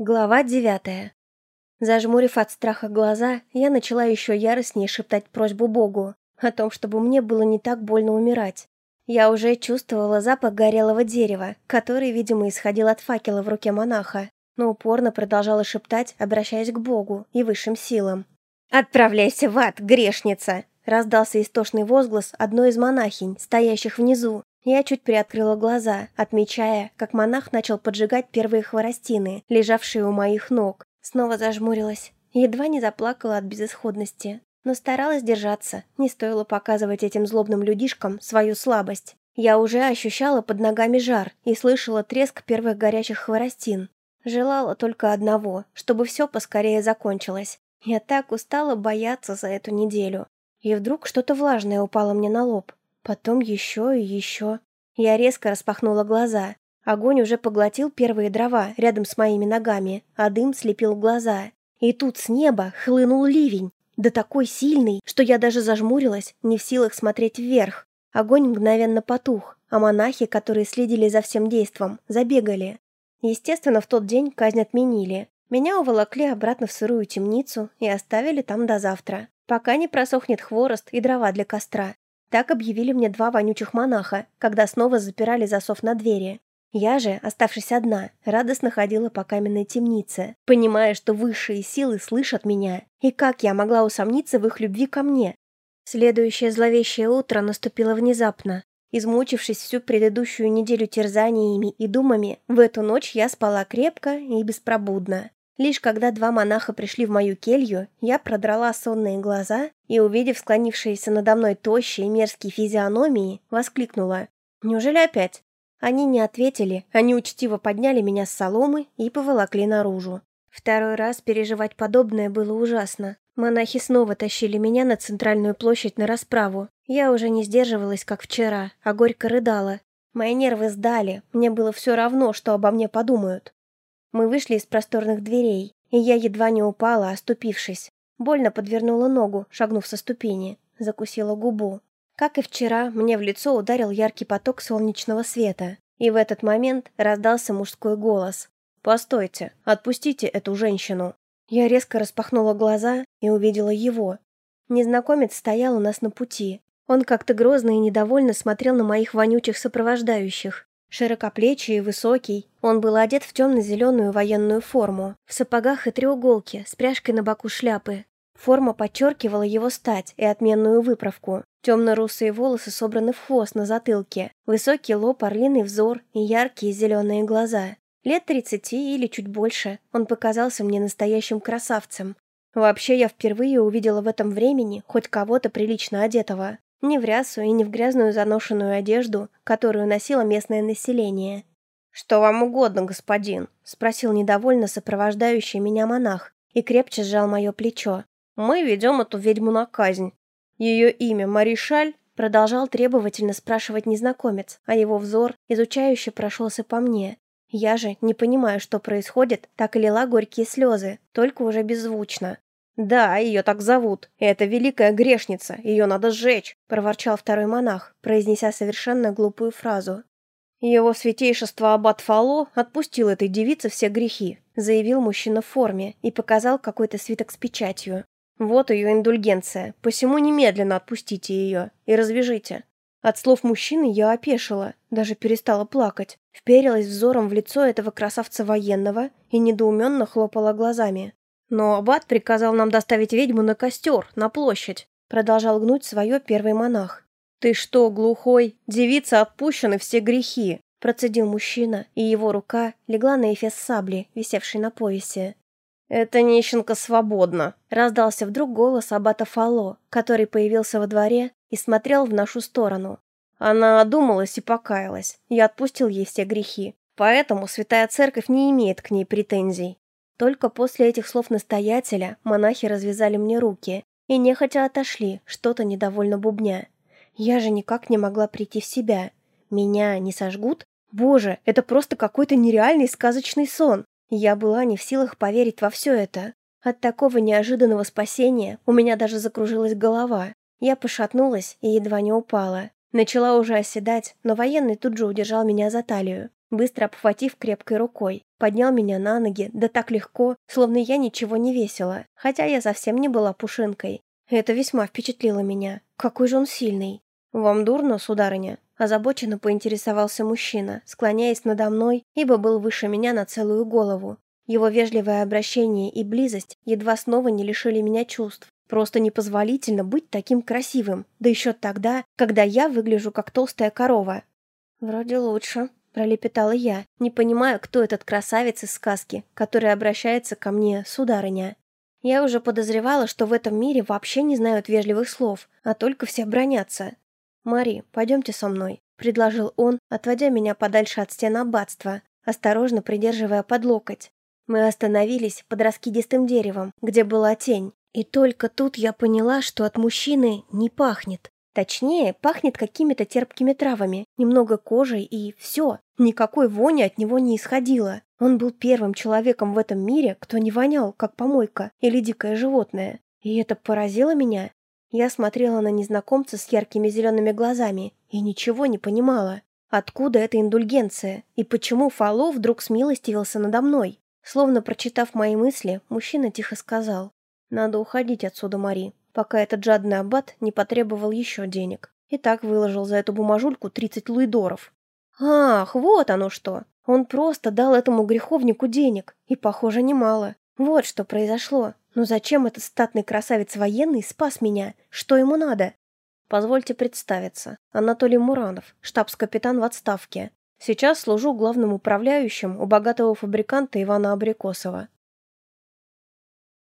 Глава девятая. Зажмурив от страха глаза, я начала еще яростнее шептать просьбу Богу о том, чтобы мне было не так больно умирать. Я уже чувствовала запах горелого дерева, который, видимо, исходил от факела в руке монаха, но упорно продолжала шептать, обращаясь к Богу и высшим силам. «Отправляйся в ад, грешница!» раздался истошный возглас одной из монахинь, стоящих внизу, я чуть приоткрыла глаза, отмечая, как монах начал поджигать первые хворостины, лежавшие у моих ног. Снова зажмурилась. Едва не заплакала от безысходности. Но старалась держаться, не стоило показывать этим злобным людишкам свою слабость. Я уже ощущала под ногами жар и слышала треск первых горячих хворостин. Желала только одного, чтобы все поскорее закончилось. Я так устала бояться за эту неделю. И вдруг что-то влажное упало мне на лоб. Потом еще и еще. Я резко распахнула глаза. Огонь уже поглотил первые дрова рядом с моими ногами, а дым слепил глаза. И тут с неба хлынул ливень, да такой сильный, что я даже зажмурилась, не в силах смотреть вверх. Огонь мгновенно потух, а монахи, которые следили за всем действом, забегали. Естественно, в тот день казнь отменили. Меня уволокли обратно в сырую темницу и оставили там до завтра, пока не просохнет хворост и дрова для костра. Так объявили мне два вонючих монаха, когда снова запирали засов на двери. Я же, оставшись одна, радостно ходила по каменной темнице, понимая, что высшие силы слышат меня, и как я могла усомниться в их любви ко мне. Следующее зловещее утро наступило внезапно. Измучившись всю предыдущую неделю терзаниями и думами, в эту ночь я спала крепко и беспробудно. Лишь когда два монаха пришли в мою келью, я продрала сонные глаза и, увидев склонившиеся надо мной тощие и мерзкие физиономии, воскликнула. «Неужели опять?» Они не ответили, они учтиво подняли меня с соломы и поволокли наружу. Второй раз переживать подобное было ужасно. Монахи снова тащили меня на центральную площадь на расправу. Я уже не сдерживалась, как вчера, а горько рыдала. Мои нервы сдали, мне было все равно, что обо мне подумают. Мы вышли из просторных дверей, и я едва не упала, оступившись. Больно подвернула ногу, шагнув со ступени. Закусила губу. Как и вчера, мне в лицо ударил яркий поток солнечного света. И в этот момент раздался мужской голос. «Постойте, отпустите эту женщину». Я резко распахнула глаза и увидела его. Незнакомец стоял у нас на пути. Он как-то грозно и недовольно смотрел на моих вонючих сопровождающих. Широкоплечий и высокий, он был одет в темно-зеленую военную форму, в сапогах и треуголке, с пряжкой на боку шляпы. Форма подчеркивала его стать и отменную выправку. Темно-русые волосы собраны в хвост на затылке, высокий лоб, орлиный взор и яркие зеленые глаза. Лет тридцати или чуть больше, он показался мне настоящим красавцем. Вообще, я впервые увидела в этом времени хоть кого-то прилично одетого. Не в рясу и не в грязную заношенную одежду, которую носило местное население. «Что вам угодно, господин?» — спросил недовольно сопровождающий меня монах и крепче сжал мое плечо. «Мы ведем эту ведьму на казнь. Ее имя Маришаль?» Продолжал требовательно спрашивать незнакомец, а его взор изучающе прошелся по мне. Я же, не понимая, что происходит, так и лила горькие слезы, только уже беззвучно. «Да, ее так зовут. Это великая грешница. Ее надо сжечь», — проворчал второй монах, произнеся совершенно глупую фразу. «Его святейшество Аббат Фало отпустил этой девице все грехи», — заявил мужчина в форме и показал какой-то свиток с печатью. «Вот ее индульгенция. Посему немедленно отпустите ее и развяжите». От слов мужчины я опешила, даже перестала плакать, вперилась взором в лицо этого красавца военного и недоуменно хлопала глазами. «Но аббат приказал нам доставить ведьму на костер, на площадь», продолжал гнуть свое первый монах. «Ты что, глухой? Девица отпущены все грехи», процедил мужчина, и его рука легла на эфес сабли, висевшей на поясе. «Эта нищенка свободна», — раздался вдруг голос аббата Фало, который появился во дворе и смотрел в нашу сторону. Она одумалась и покаялась. Я отпустил ей все грехи. Поэтому Святая Церковь не имеет к ней претензий. Только после этих слов настоятеля монахи развязали мне руки и нехотя отошли, что-то недовольно бубня. Я же никак не могла прийти в себя. Меня не сожгут? Боже, это просто какой-то нереальный сказочный сон. Я была не в силах поверить во все это. От такого неожиданного спасения у меня даже закружилась голова. Я пошатнулась и едва не упала. Начала уже оседать, но военный тут же удержал меня за талию. быстро обхватив крепкой рукой. Поднял меня на ноги, да так легко, словно я ничего не весила, хотя я совсем не была пушинкой. Это весьма впечатлило меня. Какой же он сильный. «Вам дурно, сударыня?» Озабоченно поинтересовался мужчина, склоняясь надо мной, ибо был выше меня на целую голову. Его вежливое обращение и близость едва снова не лишили меня чувств. Просто непозволительно быть таким красивым, да еще тогда, когда я выгляжу как толстая корова. «Вроде лучше», — пролепетала я, не понимая, кто этот красавец из сказки, который обращается ко мне, сударыня. Я уже подозревала, что в этом мире вообще не знают вежливых слов, а только все бронятся. «Мари, пойдемте со мной», — предложил он, отводя меня подальше от стен аббатства, осторожно придерживая под локоть. Мы остановились под раскидистым деревом, где была тень, и только тут я поняла, что от мужчины не пахнет. Точнее, пахнет какими-то терпкими травами, немного кожей и все. Никакой вони от него не исходило. Он был первым человеком в этом мире, кто не вонял, как помойка или дикое животное. И это поразило меня. Я смотрела на незнакомца с яркими зелеными глазами и ничего не понимала. Откуда эта индульгенция? И почему Фало вдруг смилостивился надо мной? Словно прочитав мои мысли, мужчина тихо сказал. «Надо уходить отсюда, Мари пока этот жадный аббат не потребовал еще денег. И так выложил за эту бумажульку 30 луидоров. Ах, вот оно что! Он просто дал этому греховнику денег, и, похоже, немало. Вот что произошло. Но зачем этот статный красавец военный спас меня? Что ему надо? Позвольте представиться. Анатолий Муранов, штабс-капитан в отставке. Сейчас служу главным управляющим у богатого фабриканта Ивана Абрикосова.